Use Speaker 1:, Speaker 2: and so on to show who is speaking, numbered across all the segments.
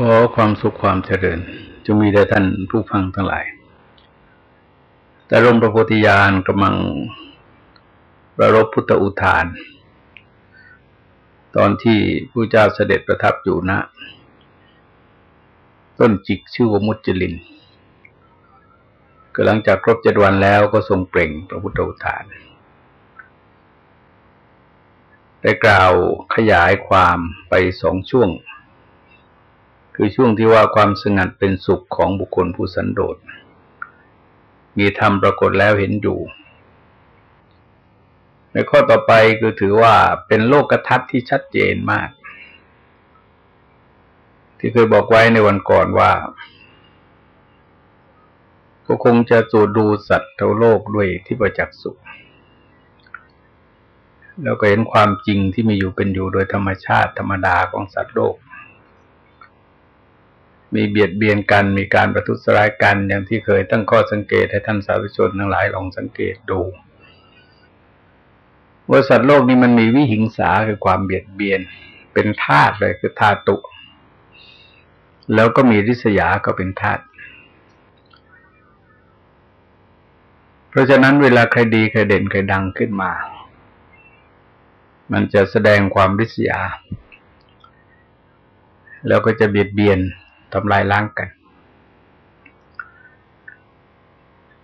Speaker 1: ขอความสุขความเจริญจงมีแด่ท่านผู้ฟังทั้งหลาย แต่ลมประโพธิญาณกำลังประรบพุทธอุทาน ตอนที่ผู้เจ้าเสด็จประทับอยู่ณต้นจิกชื่อว่ามุจลินก็หลังจากครบเจ็ดวันแล้วก็ทรงเปล่งพระพุทธอุทาน ได้กล่าวขยายความไปสองช่วง คือช่วงที่ว่าความสงัดเป็นสุขของบุคคลผู้สันโดษ มีธรรมปรากฏแล้วเห็นอยู่ในข้อต่อไปคือถือว่าเป็นโลกทัศน์ที่ชัดเจนมาก ที่เคยบอกไว้ในวันก่อนว่า ก็คงจะสูดดูสัตว์ทั้งโลกด้วยที่ประจักษ์สุข แล้วก็เห็นความจริงที่มีอยู่เป็นอยู่โดยธรรมชาติธรรมดาของสัตว์โลก มีเบียดเบียนกัน มีการประทุษร้ายกันอย่างที่เคยตั้งข้อสังเกตให้ท่านสาธุชนทั้งหลายลองสังเกตดูว่าสัตว์โลกนี้มันมีวิหิงสาคือความเบียดเบียน เป็นธาตุเลยคือธาตุ แล้วก็มีริษยาก็เป็นธาตุเพราะฉะนั้นเวลาใครดีใครเด่นใครดังขึ้นมา มันจะแสดงความริษยา แล้วก็จะเบียดเบียน ทำลายล้างกัน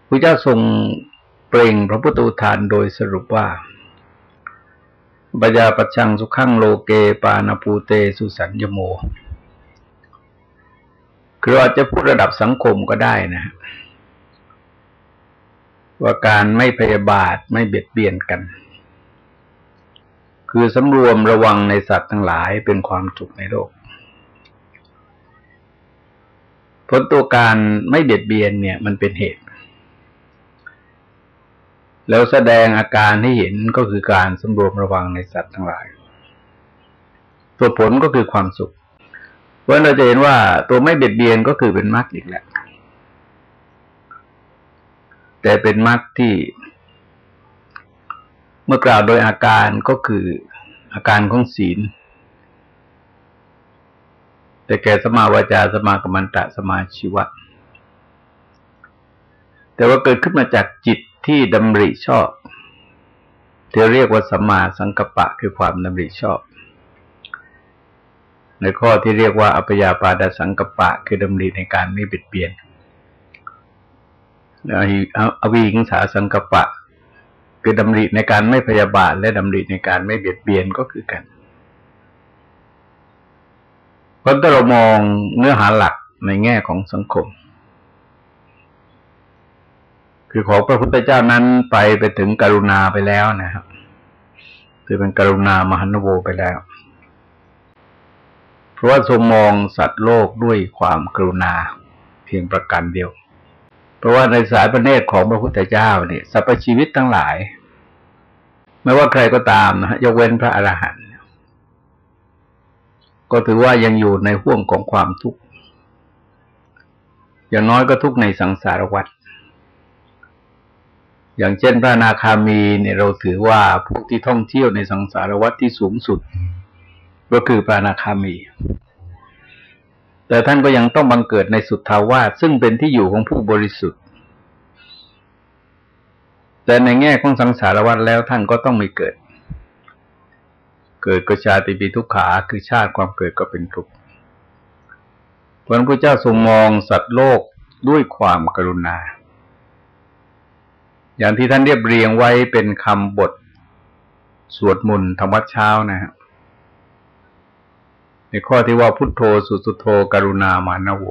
Speaker 1: พระเจ้าทรงเปล่งพระพุทธอุทานโดยสรุปว่าบยาปัชังสุขังโลเกปานาปูเตสุสัญญโม คืออาจจะพูดระดับสังคมก็ได้นะว่าการไม่พยาบาทไม่เบียดเบียนกัน คือสำรวมระวังในสัตว์ทั้งหลายเป็นความสุขในโลก ผลตัวการไม่เบียดเบียนเนี่ย มันเป็นเหตุ แล้วแสดงอาการให้เห็นก็คือการสำรวมระวังในสัตว์ทั้งหลาย ตัวผลก็คือความสุข เพราะเราจะเห็นว่าตัวไม่เบียดเบียนก็คือเป็นมรรคอีกแหละแต่เป็นมรรคที่เมื่อกล่าวโดยอาการก็คืออาการของศีล แต่แก่สมาวาจาสมากรรมันตะสมาชีวะ แต่ว่าเกิดขึ้นมาจากจิตที่ดำริชอบที่เรียกว่าสมาสังกปะคือความดำริชอบ ในข้อที่เรียกว่าอัปยาปาดสังกปะ คือดำริในการไม่เบียดเบียนอวิหิงสาสังกปะ คือดำริในการไม่พยาบาท และดำริในการไม่เบียดเบียนก็คือกัน เพราะถ้าเรามองเนื้อหาหลักในแง่ของสังคม คือของพระพุทธเจ้านั้นไปไปถึงกรุณาไปแล้วนะครับคือเป็นกรุณามหันโวไปแล้ว เพราะว่าทรงมองสัตว์โลกด้วยความกรุณาเพียงประการเดียว เพราะว่าในสายพระเนตรของพระพุทธเจ้าเนี่ยสรรพชีวิตทั้งหลาย ไม่ว่าใครก็ตามนะฮะยกเว้นพระอรหันต ก็ถือว่ายังอยู่ในห่วงของความทุกข์ อย่างน้อยก็ทุกข์ในสังสารวัฏอย่างเช่นพระนาคามีเนี่ยเราถือว่าผู้ที่ท่องเที่ยวในสังสารวัฏที่สูงสุด ก็คือพระนาคามี แต่ท่านก็ยังต้องบังเกิดในสุทธาวาสซึ่งเป็นที่อยู่ของผู้บริสุทธิ์ แต่ในแง่ของสังสารวัฏแล้วท่านก็ต้องไม่เกิด เกิดก็ชาติปีทุกขาคือชาติความเกิดก็เป็นทุกข์พระพุทธเจ้าทรงมองสัตว์โลกด้วยความกรุณา อย่างที่ท่านเรียบเรียงไว้เป็นคำบท สวดมนต์ธรรมวัดเช้านะครับในข้อที่ว่าพุทโธสุสุโธกรุณามานโว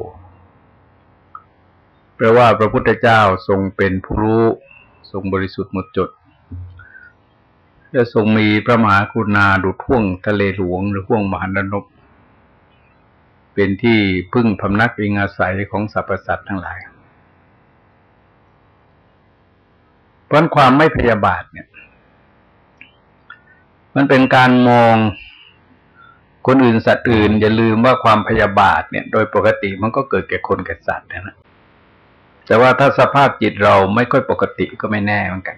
Speaker 1: แปลว่าพระพุทธเจ้าทรงเป็นผู้รู้ ทรงบริสุทธิ์หมดจด จะทรงมีพระมหากรุณาดุจห่วงทะเลหลวงหรือห่วงมหันตนบเป็นที่พึ่งพำนักอิงอาศัยของสรรพสัตว์ทั้งหลาย เพราะความไม่พยาบาทเนี่ย มันเป็นการมองคนอื่นสัตว์อื่น อย่าลืมว่าความพยาบาทเนี่ย โดยปกติมันก็เกิดแก่คนแก่สัตว์นะแต่ว่าถ้าสภาพจิตเราไม่ค่อยปกติก็ไม่แน่เหมือนกัน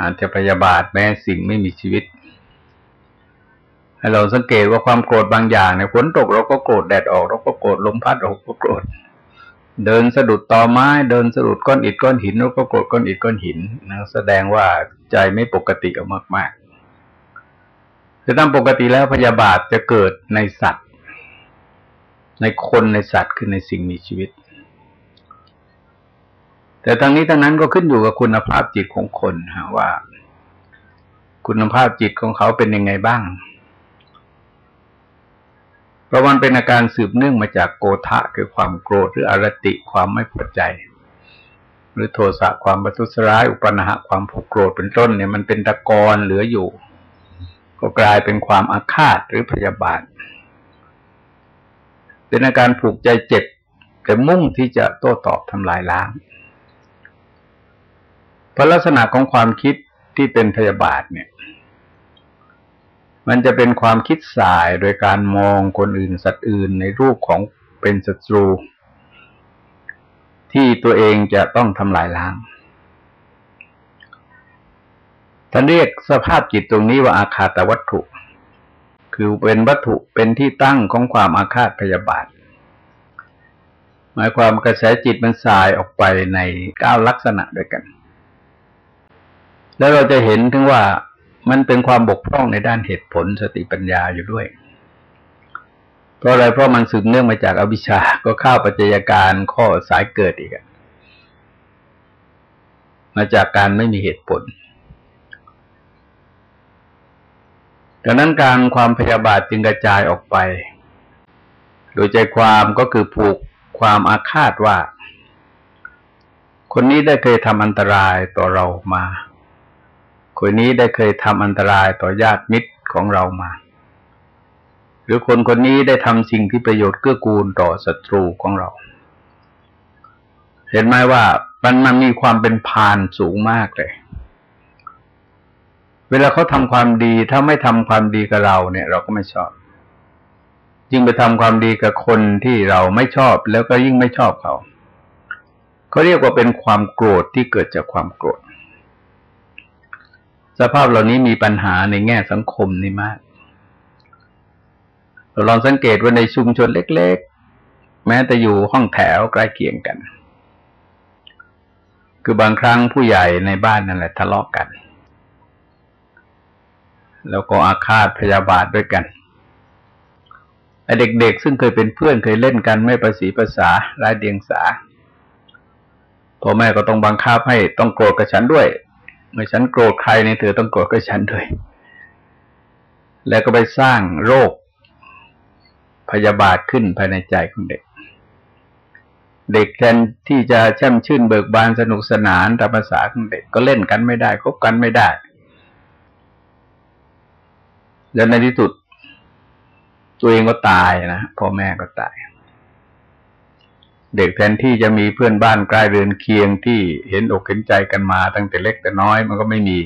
Speaker 1: อาจจะพยาบาทแม้สิ่งไม่มีชีวิต ให้เราสังเกตว่าความโกรธบางอย่างเนี่ยฝนตกเราก็โกรธแดดออกเราก็โกรธลมพัดเราก็โกรธเดินสะดุดตอไม้ เดินสะดุดก้อนอิฐก้อนหินเราก็โกรธก้อนอิฐก้อนหินนะแสดงว่าใจไม่ปกติออกมากๆคือตามปกติแล้วพยาบาทจะเกิดในสัตว์ ในคนในสัตว์คือในสิ่งมีชีวิต แต่ทั้งนี้ทั้งนั้นก็ขึ้นอยู่กับคุณภาพจิตของคนฮะว่า คุณภาพจิตของเขาเป็นยังไงบ้างราะมันเป็นอาการสืบเนื่องมาจากโกทะคือความโกรธหรืออรติความไม่พอใจ หรือโทสะความประทุษร้าย อุปนาหะความผูกโกรธเป็นต้นเนี่ยมันเป็นตะกอนเหลืออยู่ ก็กลายเป็นความอาฆาตหรือพยาบาทเป็นอาการผูกใจเจ็บแต่มุ่งที่จะโต้ตอบทำลายล้าง เพราะลักษณะของความคิดที่เป็นพยาบาทเนี่ย มันจะเป็นความคิดสายโดยการมองคนอื่นสัตว์อื่นในรูปของเป็นศัตรู ที่ตัวเองจะต้องทำลายล้างท่านเรียกสภาพจิตตรงนี้ว่าอาคาตวัตถุ คือเป็นวัตถุเป็นที่ตั้งของความอาฆาตพยาบาท หมายความกระแสจิตมันสายออกไปในเก้าลักษณะด้วยกัน แล้วเราจะเห็นถึงว่ามันเป็นความบกพร่องในด้านเหตุผลสติปัญญาอยู่ด้วย เพราะอะไรเพราะมันสืบเนื่องมาจากอวิชชา ก็เข้าปัจจัยการข้อสายเกิดอีกมาจากการไม่มีเหตุผลดังนั้นการความพยาบาทจึงกระจายออกไป โดยใจความก็คือผูกความอาฆาตว่า คนนี้ได้เคยทำอันตรายต่อเรามา คนนี้ได้เคยทำอันตรายต่อญาติมิตรของเรามา หรือคนคนนี้ได้ทำสิ่งที่ประโยชน์เกื้อกูลต่อศัตรูของเรา เห็นไหมว่ามันมันมีความเป็นพานสูงมากเลย เวลาเขาทำความดีถ้าไม่ทำความดีกับเราเนี่ย เราก็ไม่ชอบ ยิ่งไปทำความดีกับคนที่เราไม่ชอบ แล้วก็ยิ่งไม่ชอบเขาเขาเรียกว่าเป็นความโกรธที่เกิดจากความโกรธ สภาพเหล่านี้มีปัญหาในแง่สังคมนี่มากเราลองสังเกตว่าในชุมชนเล็ก ๆ แม้แต่อยู่ห้องแถวใกล้เคียงกัน คือบางครั้งผู้ใหญ่ในบ้านนั่นแหละทะเลาะกกัน แล้วก็อาฆาตพยาบาทด้วยกันไอเด็กๆ ซึ่งเคยเป็นเพื่อนเคยเล่นกันไม่ประสีภาษาร้ายเดียงสาพ่อแม่ก็ต้องบังคับให้ต้องโกรธกับฉันด้วย เมื่อฉันโกรธใครในเธอต้องโกรธกับฉันด้วย แล้วก็ไปสร้างโรคพยาบาทขึ้นภายในใจของเด็ก เด็กแทนที่จะแช่มชื่นเบิกบานสนุกสนานตามภาษาของเด็กก็เล่นกันไม่ได้คบกันไม่ได้ แล้วในที่สุด ตัวเองก็ตายนะพ่อแม่ก็ตาย เด็กแทนที่จะมีเพื่อนบ้านใกล้เรือนเคียงที่เห็นอกเห็นใจกันมาตั้งแต่เล็กแต่น้อยมันก็ไม่มี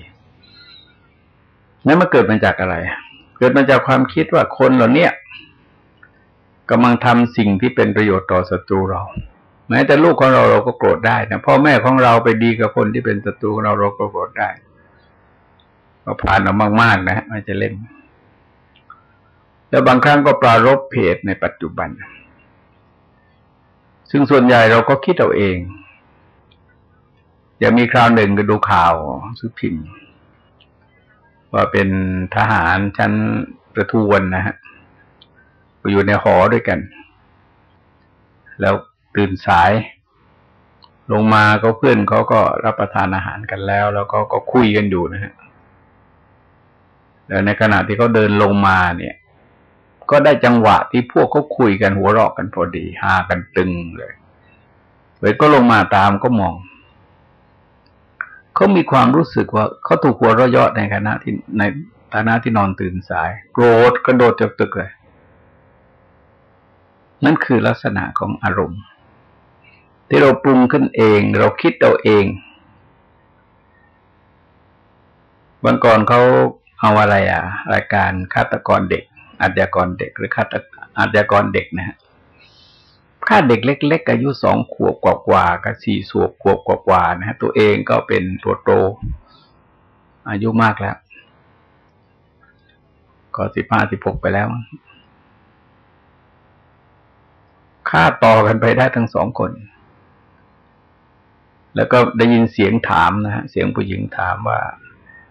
Speaker 1: นั้นมันเกิดมาจากอะไร เกิดมาจากความคิดว่าคนเหล่านี้กำลังทำสิ่งที่เป็นประโยชน์ต่อศัตรูเรา แม้แต่ลูกของเราเราก็โกรธได้นะพ่อแม่ของเราไปดีกับคนที่เป็นศัตรูเราเราก็โกรธได้ก็ผ่านออกมากๆนะไม่จะเล่น แล้วบางครั้งก็ปรารบเพจในปัจจุบัน ซึ่งส่วนใหญ่เราก็คิดเอาเองอย่ามีคราวหนึ่งก็ดูข่าวสุพิมพ์ว่าเป็นทหารชั้นประทวนนะฮะอยู่ในหอด้วยกัน แล้วตื่นสาย ลงมาก็เพื่อนเขาก็รับประทานอาหารกันแล้ว แล้วก็ก็คุยกันอยู่นะฮะแล้วในขณะที่เขาเดินลงมาเนี่ย ก็ได้จังหวะที่พวกเขาคุยกันหัวเราะกันพอดีฮากันตึงเลยเวทก็ลงมาตามก็มองเขามีความรู้สึกว่าเขาถูกหัวเราะเยาะในขณะที่ในฐานะที่นอนตื่นสาย โกรธกระโดดจากตึกเลย นั่นคือลักษณะของอารมณ์ ที่เราปรุงขึ้นเอง เราคิดเอาเองบางก่อนเขาเอาอะไรอะ รายการฆาตกรเด็ก อาชญากรเด็กหรือฆาตอาชญากรเด็กนะฮะฆ่าเด็กเล็ก ๆ อายุสองขวบกว่าๆกับสี่สวบขวบกว่าๆนะฮะตัวเองก็เป็นตัวโต อายุมากแล้ว ก็สิบห้าสิบหกไปแล้วฆ่าต่อกันไปได้ทั้งสองคน แล้วก็ได้ยินเสียงถามนะฮะเสียงผู้หญิงถามว่า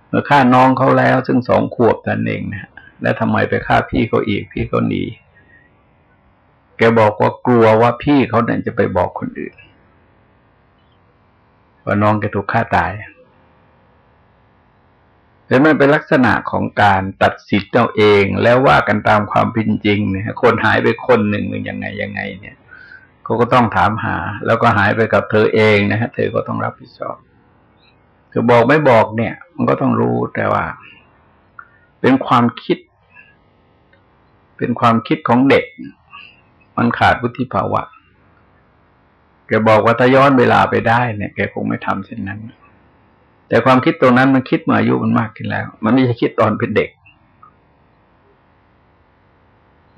Speaker 1: เมื่อฆ่าน้องเขาแล้ว ซึ่งสองขวบนั่นเองนะ แล้วทำไมไปฆ่าพี่เขาอีก พี่เขาหนีแกบอกว่ากลัวว่าพี่เขาเนี่ยจะไปบอกคนอื่น ว่าน้องแกถูกฆ่าตายแต่มันเป็นลักษณะของการตัดสิทธิ์เราเอง แล้วว่ากันตามความเป็นจริงเนี่ยคนหายไปคนหนึ่งหนึ่งยังไงยังไง เนี่ยเขาก็ต้องถามหา แล้วก็หายไปกับเธอเองนะฮะเธอก็ต้องรับผิดชอบคือบอกไม่บอกเนี่ย มันก็ต้องรู้แต่ว่า เป็นความคิด เป็นความคิดของเด็ก มันขาดวุฒิภาวะแกบอกว่าถ้าย้อนเวลาไปได้เนี่ยแกคงไม่ทำเช่นนั้น แต่ความคิดตรงนั้นมันคิดเมื่ออายุมันมากขึ้นแล้ว มันไม่ใช่คิดตอนเป็นเด็ก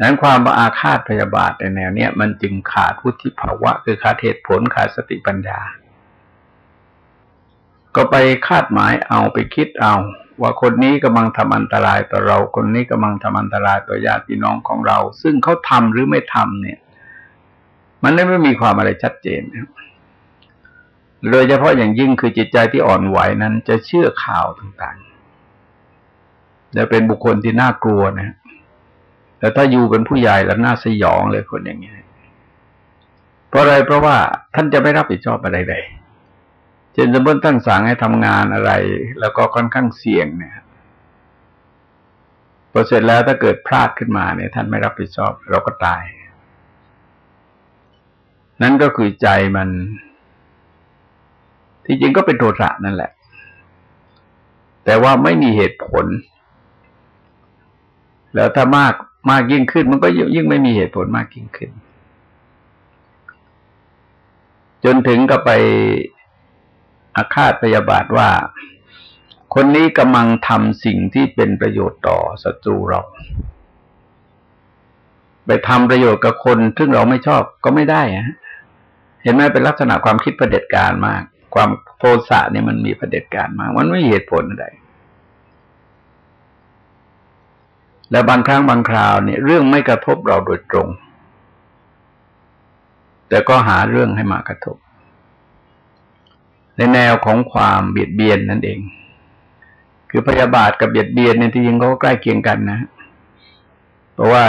Speaker 1: นั้นความอาฆาตพยาบาทในแนวเนี้ยมันจึงขาดวุฒิภาวะ คือขาดเหตุผลขาดสติปัญญา ก็ไปคาดหมายเอาไปคิดเอา ว่าคนนี้กำลังทำอันตรายต่อเรา คนนี้กำลังทำอันตรายต่อญาติพี่น้องของเรา ซึ่งเขาทำหรือไม่ทำเนี่ย มันไม่มีความอะไรชัดเจนโดยเฉพาะอย่างยิ่งคือจิตใจที่อ่อนไหวนั้น จะเชื่อข่าวต่างๆจะเป็นบุคคลที่น่ากลัวนะแต่ถ้าอยู่เป็นผู้ใหญ่แล้วน่าสยองเลยคนอย่างนี้เพราะอะไรเพราะว่าท่านจะไม่รับผิดชอบอะไรเลย เช่นสมมติท่านสั่งให้ทำงานอะไร แล้วก็ค่อนข้างเสี่ยงเนี่ยพอเสร็จแล้วถ้าเกิดพลาดขึ้นมาเนี่ย ท่านไม่รับผิดชอบเราก็ตาย นั่นก็คือใจมัน ที่จริงก็เป็นโทสะนั่นแหละ แต่ว่าไม่มีเหตุผล แล้วถ้ามากมากยิ่งขึ้น มันก็ยิ่งไม่มีเหตุผลมากยิ่งขึ้น จนถึงกับไป อาฆาตพยาบาทว่า คนนี้กำลังทำสิ่งที่เป็นประโยชน์ต่อศัตรูเรา ไปทำประโยชน์กับคนซึ่งเราไม่ชอบก็ไม่ได้ฮะเห็นไหมเป็นลักษณะความคิดประเด็จการมาก ความโทสะเนี่ยมันมีประเด็จการมาก มันไม่เหตุผลอะไรและบางครั้งบางคราวเนี่ยเรื่องไม่กระทบเราโดยตรง แต่ก็หาเรื่องให้มากระทบ ในแนวของความเบียดเบียนนั่นเอง คือพยาบาทกับเบียดเบียนเนี่ยที่จริงเขาก็ใกล้เคียงกันนะ เพราะว่า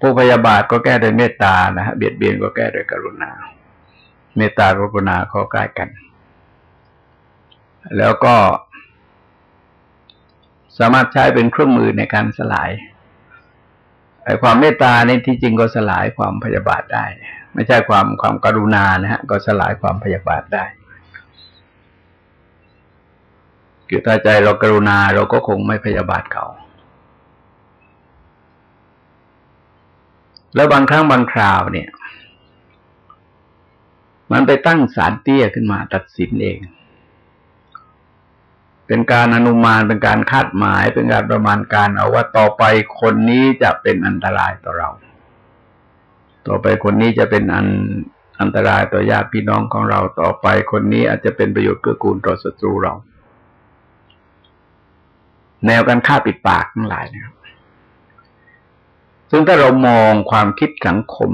Speaker 1: ผู้พยาบาทก็แก้โดยเมตตานะฮะเบียดเบียนก็แก้โดยกรุณา เมตตากรุณาเขาใกล้กัน แล้วก็สามารถใช้เป็นเครื่องมือในการสลายไอ้ความเมตตาในที่จริงก็สลายความพยาบาทได้ ไม่ใช่ความความกรุณานะฮะ ก็สลายความพยาบาทได้ คือถ้าใจเรากรุณาเราก็คงไม่พยาบาทเขา แล้วบางครั้งบางคราวเนี่ย มันไปตั้งสารเตี้ยขึ้นมาตัดสินเอง เป็นการอนุมานเป็นการคาดหมายเป็นการประมาณการเอาว่าต่อไปคนนี้จะเป็นอันตรายต่อเรา ต่อไปคนนี้จะเป็นอันอันตรายต่อญาติพี่น้องของเราต่อไปคนนี้อาจจะเป็นประโยชน์เกื้อกูลต่อศัตรูเรา แนวการฆ่าปิดปากทั้งหลายนะครับ ซึ่งถ้าเรามองความคิดสังคม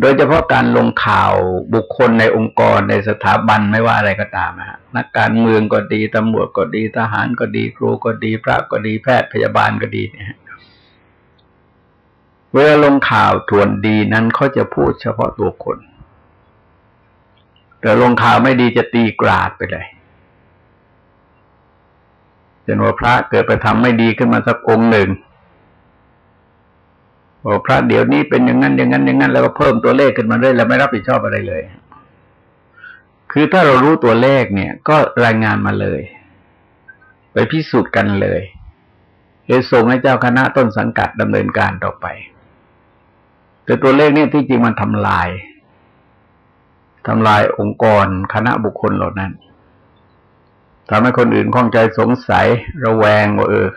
Speaker 1: โดยเฉพาะการลงข่าวบุคคลในองค์กรในสถาบันไม่ว่าอะไรก็ตามนะนักการเมืองก็ดีตำรวจก็ดี ทหารก็ดี ครูก็ดี พระก็ดีแพทย์พยาบาลก็ดีเนี่ยเวลาลงข่าวทวนดีนั้นเขาจะพูดเฉพาะตัวคน แต่ลงข่าวไม่ดีจะตีกราดไปเลย เช่นว่าพระเกิดไปทำไม่ดีขึ้นมาสักองค์หนึ่งบอกพระเดี๋ยวนี้เป็นอย่างนั้นอย่างนั้นอย่างนั้น แล้วก็เพิ่มตัวเลขขึ้นมาเรื่อยแล้วไม่รับผิดชอบอะไรเลย คือถ้าเรารู้ตัวเลขเนี่ย ก็รายงานมาเลย ไปพิสูจน์กันเลยเดี๋ยส่งให้เจ้าคณะต้นสังกัดดำเนินการต่อไป แต่ตัวเลขเนี่ยที่จริงมันทำลายทำลายองค์กรคณะบุคคลเหล่านั้น ทำให้คนอื่นข้องใจสงสัยระแวงว่าเออ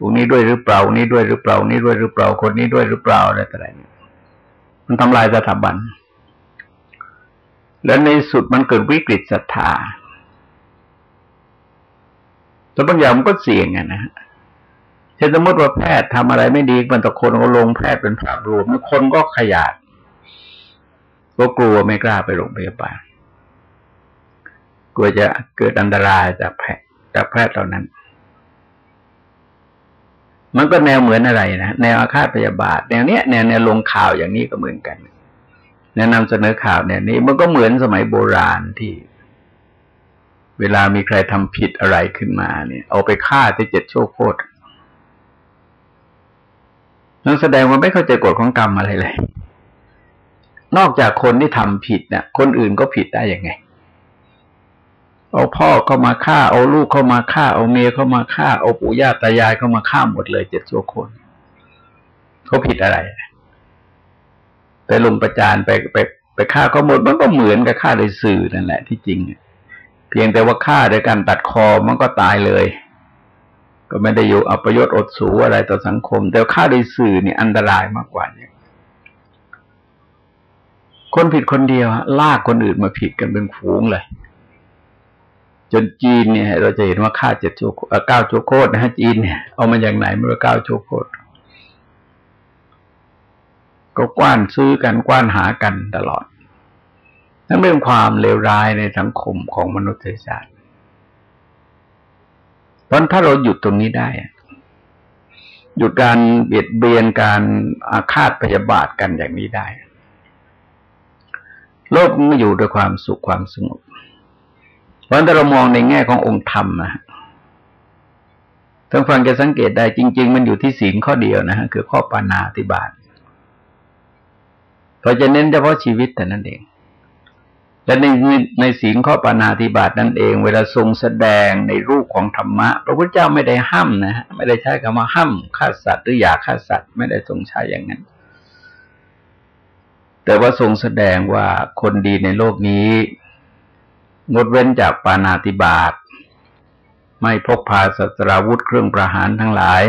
Speaker 1: วกนี้ด้วยหรือเปล่านี้ด้วยหรือเปล่า นี้ด้วยหรือเปล่า คนนี้ด้วยหรือเปล่าอะไรต่างๆมันทำลายสถาบัน และในสุดมันเกิดวิกฤตศรัทธาแต่บางอย่างมันก็เสี่ยงไงนะช่นสมมติว่าแพทย์ทำอะไรไม่ดีมันต่อคนก็ลงแพทย์เป็นภาพรวมคนก็ขยาดก็กลัวไม่กล้าไปโรงพยาบาล กลัวจะเกิดอันตรายจากแพทย์จากแพทย์เหล่านั้น มันก็แนวเหมือนอะไรนะแนวอาฆาตพยาบาท แนวเนี้ยแนวแนวลงข่าวอย่างนี้ก็เหมือนกัน แนะนำเสนอข่าวแนวนี้ มันก็เหมือนสมัยโบราณที่ เวลามีใครทำผิดอะไรขึ้นมาเนี่ย เอาไปฆ่าที่เจ็ดโชคโคตรนั่นแสดงว่าไม่เข้าใจกฎของกรรมอะไรเลย นอกจากคนที่ทำผิดเนี่ยคนอื่นก็ผิดได้ยังไง เอาพ่อเข้ามาฆ่า เอาลูกเข้ามาฆ่า เอาเมียเข้ามาฆ่า เอาปู่ย่าตายายเข้ามาฆ่าหมดเลยเจ็ดชั่วคนเขาผิดอะไรไปลงประจานไปไปไปฆ่าเขาหมดมันก็เหมือนกับฆ่าโดยสื่อนั่นแหละที่จริงเพียงแต่ว่าฆ่าโดยการตัดคอมันก็ตายเลย ก็ไม่ได้อยู่อัปยศอดสูอะไรต่อสังคม แต่ค่าโดยสื่อนี่อันตรายมากกว่าเนี่ยคนผิดคนเดียวลากคนอื่นมาผิดกันเป็นฝูงเลย จนจีนเนี่ย เราจะเห็นว่าค่าเจ็ดโชเก้าโชโคตรนะฮะจีนเนี่ยเอามาอย่างไหนไม่รู้เก้าโชโคตรก็กว้านซื้อกันกว้านหากันตลอดนั่นเป็นความเลวร้ายในสังคมของมนุษยชาติเพราะถ้าเราหยุดตรงนี้ได้หยุดการเบียดเบียนการอาฆาตพยาบาทกันอย่างนี้ได้ โลกมันอยู่ด้วยความสุขความสงบ ราะถ้าเรามองในแง่ขององค์ธรรมนะท่านฟังจะสังเกตได้จริง ๆ มันอยู่ที่ศีลข้อเดียวนะฮะคือข้อปานาติบาตเราจะเน้นเฉพาะชีวิตแต่นั้นเอง และในในศีลข้อปานาธิบาตนั่นเอง เวลาทรงแสดงในรูปของธรรมะ พระพุทธเจ้าไม่ได้ห้ามนะฮะไม่ได้ใช้คำว่าห้ามฆ่าสัตว์หรืออยากฆ่าสัตว์ ไม่ได้ทรงใช้อย่างนั้น แต่ว่าทรงแสดงว่าคนดีในโลกนี้ งดเว้นจากปานาติบาตไม่พกพาสัตราวุธเครื่องประหารทั้งหลาย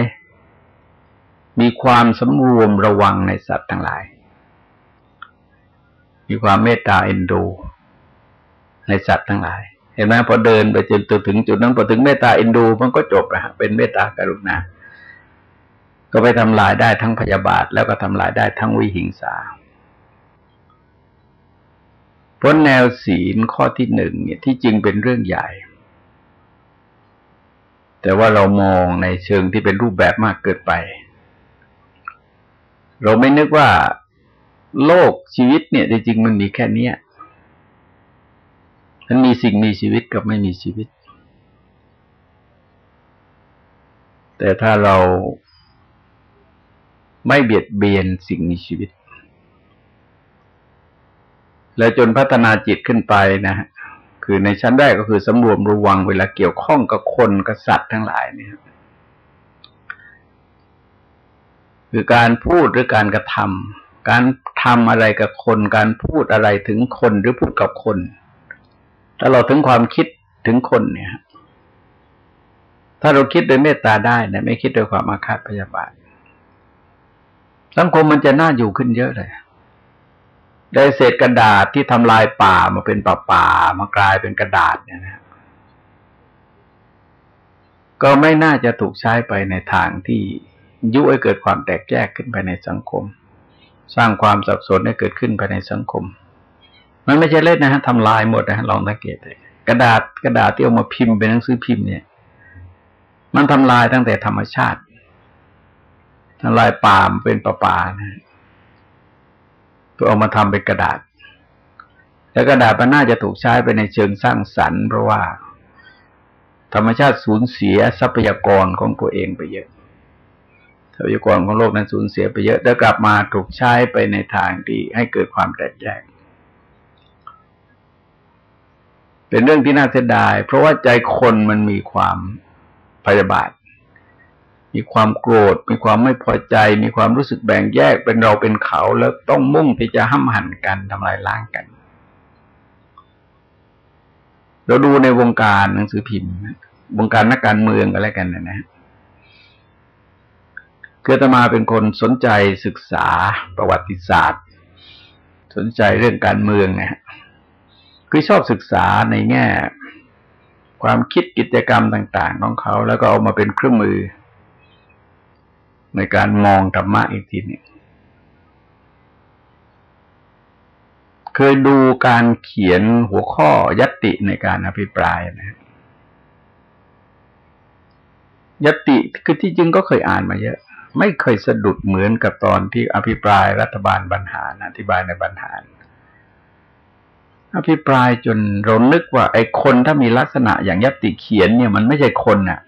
Speaker 1: มีความสำรวมระวังในสัตว์ทั้งหลาย มีความเมตตาเอ็นดู ในสัตว์ทั้งหลาย เห็นไหมพอเดินไปจนถึงจุดนั้นพอถึงเมตตาอินดู มันก็จบนะเป็นเมตตากรุณาก็ไปทำลายได้ทั้งพยาบาทแล้วก็ทำลายได้ทั้งวิหิงสา พราะแนวศีลข้อที่หนึ่งเนี่ยที่จริงเป็นเรื่องใหญ่ แต่ว่าเรามองในเชิงที่เป็นรูปแบบมากเกินไป เราไม่นึกว่าโลกชีวิตเนี่ยจริงๆมันมีแค่เนี้ยมันมีสิ่งมีชีวิตกับไม่มีชีวิต แต่ถ้าเราไม่เบียดเบียนสิ่งมีชีวิต แล้วจนพัฒนาจิตขึ้นไปนะคือในชั้นแรกก็คือสำรวมระวังเวลาเกี่ยวข้องกับคนกับสัตว์ทั้งหลายเนี่ยคือการพูดหรือการกระทำการทำอะไรกับคน การพูดอะไรถึงคนหรือพูดกับคน ถ้าเราถึงความคิดถึงคนเนี่ย ถ้าเราคิดโดยเมตตาได้นะไม่คิดโดยความอาฆาตพยาบาทสังคมมันจะน่าอยู่ขึ้นเยอะเลย ได้เศษกระดาษที่ทำลายป่ามาเป็นป่าป่ามากลายเป็นกระดาษเนี่ยนะก็ไม่น่าจะถูกใช้ไปในทางที่ยุให้เกิดความแตกแยกขึ้นไปในสังคม สร้างความสับสนให้เกิดขึ้นภายในสังคม มันไม่ใช่เล่นนะฮะทำลายหมดนะฮะลองสังเกตเลยกระดาษกระดาษที่เอามาพิมพ์เป็นหนังสือพิมพ์เนี่ย มันทำลายตั้งแต่ธรรมชาติทำลายป่ามเป็นป่าป่านะ เพื่อเอามาทำเป็นกระดาษ แล้วกระดาษมันน่าจะถูกใช้ไปในเชิงสร้างสรรค์ เพราะว่า ธรรมชาติสูญเสียทรัพยากรของตัวเองไปเยอะ ทรัพยากรของโลกนั้นสูญเสียไปเยอะแล้วกลับมาถูกใช้ไปในทางที่ให้เกิดความแตกแยกเป็นเรื่องที่น่าเสียดาย เพราะว่าใจคนมันมีความพยาบาท มีความโกรธ มีความไม่พอใจ มีความรู้สึกแบ่งแยกเป็นเราเป็นเขาแล้วต้องมุ่งที่จะห้ำหั่นกันทำลายล้างกัน เราดูในวงการหนังสือพิมพ์ วงการนักการเมืองอะไรกันนะนะคือตมาเป็นคนสนใจศึกษาประวัติศาสตร์ สนใจเรื่องการเมืองนะคือชอบศึกษาในแง่ ความคิดกิจกรรมต่าง ๆ ของเขา แล้วก็เอามาเป็นเครื่องมือ ในการมองธรรมะอีกทีหนึ่งเคยดูการเขียนหัวข้อยัตติในการอภิปรายนะยัตติคือที่จริงก็เคยอ่านมาเยอะ ไม่เคยสะดุดเหมือนกับตอนที่อภิปรายรัฐบาลบรรหารอธิบายในบรรหารอภิปรายจนเรานึกว่าไอ้คนถ้ามีลักษณะอย่างยัตติเขียนเนี่ยมันไม่ใช่คนน่ะ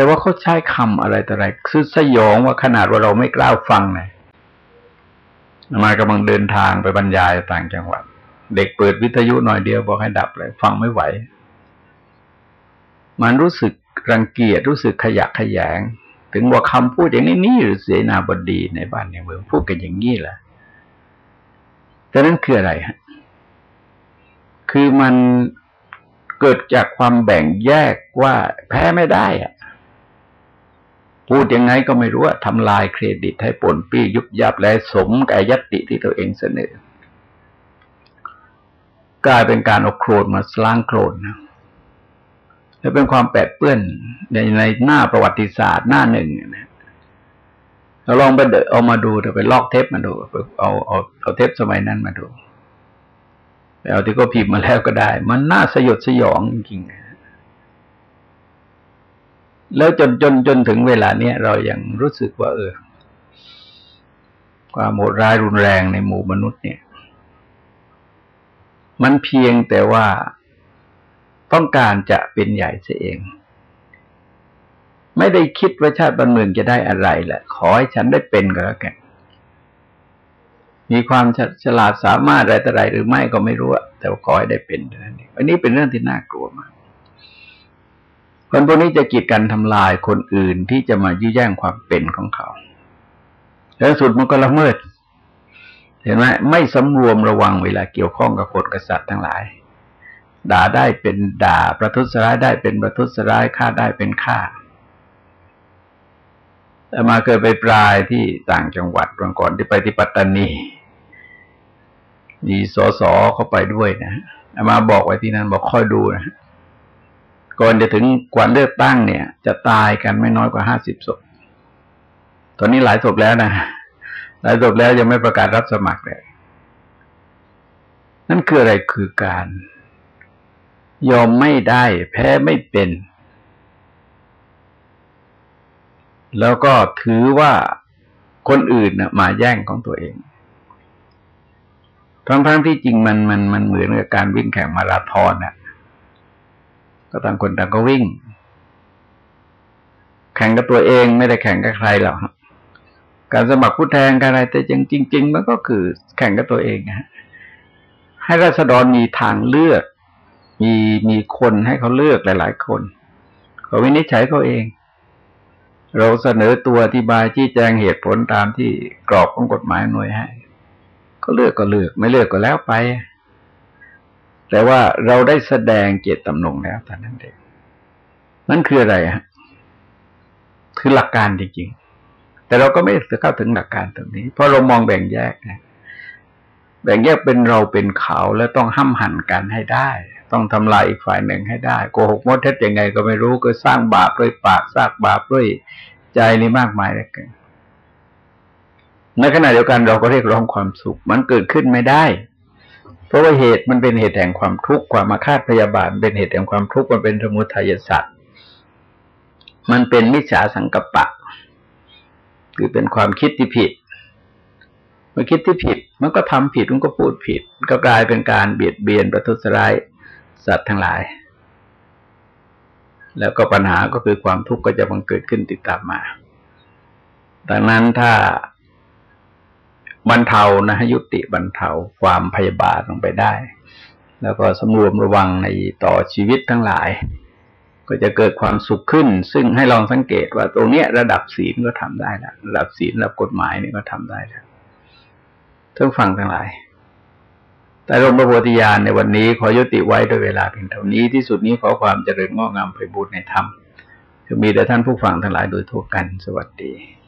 Speaker 1: แต่ว่าเขาใช้คำอะไรแต่อะไรคือสยองว่าขนาดว่าเราไม่กล้าฟังเลยมากำลังเดินทางไปบรรยายต่างจังหวัด เด็กเปิดวิทยุหน่อยเดียวบอกให้ดับเลย ฟังไม่ไหว มันรู้สึกรังเกียจรู้สึกขยะขยง ถึงว่าคำพูดอย่างนี้นี่หรือเสนาบดีในบ้านในเมืองพูดกันอย่างนี้แหละแต่นั้นคืออะไรฮะคือมันเกิดจากความแบ่งแยกว่าแพ้ไม่ได้อะ พูดยังไงก็ไม่รู้ว่าทำลายเครดิตให้ปนปี้ยุบยับและสมกับยติที่ตัวเองเสนอกลายเป็นการเอาโครนมาสล้างโครนนะและเป็นความแปดเปื้อนในในหน้าประวัติศาสตร์หน้าหนึ่งนะเราลองไปเดเอามาดูเดี๋ยวไปลอกเทปมาดูเอาเอาเอาเทปสมัยนั้นมาดูเอาที่ก็พิมพ์มาแล้วก็ได้ มันน่าสยดสยองจริงๆ แล้วจนจนจนถึงเวลาเนี้ยเรายัางรู้สึกว่า เออ ความโหดร้ายรุนแรงในหมู่มนุษย์เนี่ย มันเพียงแต่ว่าต้องการจะเป็นใหญ่เสียเอง ไม่ได้คิดว่าชาติบ้านเมืองจะได้อะไรแหละขอให้ฉันได้เป็นก็แล้วกันมีความฉลาดสามารถอะไรต่ไรหรือไม่ก็ไม่รู้แต่ว่าขอให้ได้เป็นเท่านั้นอันนี้เป็นเรื่องที่น่ากลัวมาก คนพวกนี้จะกีดกันทำลายคนอื่นที่จะมายื้อแย่งความเป็นของเขา แล้วสุดมันก็ละเมิด เห็นไหมไม่สำรวมระวังเวลาเกี่ยวข้องกับคนกษัตริย์ทั้งหลาย ด่าได้เป็นด่า ประทุษร้ายได้เป็นประทุษร้ายฆ่าได้เป็นฆ่าแต่มาเกิดไปปลายที่ต่างจังหวัดวันก่อนที่ไปที่ปัตตานีมีสอสอเข้าไปด้วยนะมาบอกไว้ที่นั่นบอกค่อยดูนะ ก่อนจะถึงกวันเลือกตั้งเนี่ย จะตายกันไม่น้อยกว่าห้าสิบศพ ตอนนี้หลายศพแล้วนะ หลายศพแล้วยังไม่ประกาศรับสมัครเลย นั่นคืออะไรคือการยอมไม่ได้แพ้ไม่เป็น แล้วก็ถือว่าคนอื่นนะมาแย่งของตัวเองทั้งๆที่จริงมันมันมันเหมือนกับการวิ่งแข่งมาราธอนน่ะ ก็ต่างคนต่างก็วิ่ง แข่งกับตัวเองไม่ได้แข่งกับใครหรอกการสมัครผู้แทนการอะไร แต่จริงจริงมันก็คือแข่งกับตัวเองฮะให้ราษฎรมีทางเลือก มีมีคนให้เขาเลือกหลาย ๆ คนเขาวินิจฉัยเขาเอง เราเสนอตัวอธิบายชี้แจงเหตุผลตามที่กรอบของกฎหมายหน่วยให้ก็เลือกก็เลือก ไม่เลือกก็แล้วไป แต่ว่าเราได้แสดงเจตจำนงแล้วแต่นั้นเองนั่นคืออะไรฮะคือหลักการจริงๆ แต่เราก็ไม่เข้าถึงหลักการตรงนี้ เพราะเรามองแบ่งแยกนะแบ่งแยกเป็นเราเป็นเขาแล้วต้องห้ามหันกันให้ได้ ต้องทำลายอีกฝ่ายหนึ่งให้ได้โกหกมดเท็จยังไงก็ไม่รู้ก็สร้างบาปด้วยปากสร้างบาปด้วยใจนี่มากมายเลยกันในขณะเดียวกันเราก็เรียกร้องความสุข มันเกิดขึ้นไม่ได้ เพราะว่าเหตุมันเป็นเหตุแห่งความทุกข์ความมาคาดพยาบาทเป็นเหตุแห่งความทุกข์มันเป็นสมุทัยสัตว์มันเป็นมิจฉาสังกปะ คือเป็นความคิดที่ผิดเมื่อคิดที่ผิดมันก็ทำผิดมันก็พูดผิด ก็กลายเป็นการเบียดเบียนประทุษร้ายสัตว์ทั้งหลาย แล้วก็ปัญหาก็คือความทุกข์ก็จะบังเกิดขึ้นติดตามมาดังนั้นถ้า บรรเทานะยุติบรรเทาความพยาบาทลงไปได้ แล้วก็สำรวมระวังในต่อชีวิตทั้งหลาย ก็จะเกิดความสุขขึ้น ซึ่งให้ลองสังเกตว่าตรงเนี้ยระดับศีลก็ทำได้แล้วระดับศีลระดับกฎหมายนี่ก็ทำได้แล้วทั้งฟังทั้งหลายแต่รมพระโพธิญาณในวันนี้ขอยุติไว้โดยเวลาเพียงเท่านี้ที่สุดนี้ขอความเจริญงอกงามไปบูรณนธรรมจะมีแต่ท่านผู้ฟังทั้งหลายโดยทั่วกันสวัสดี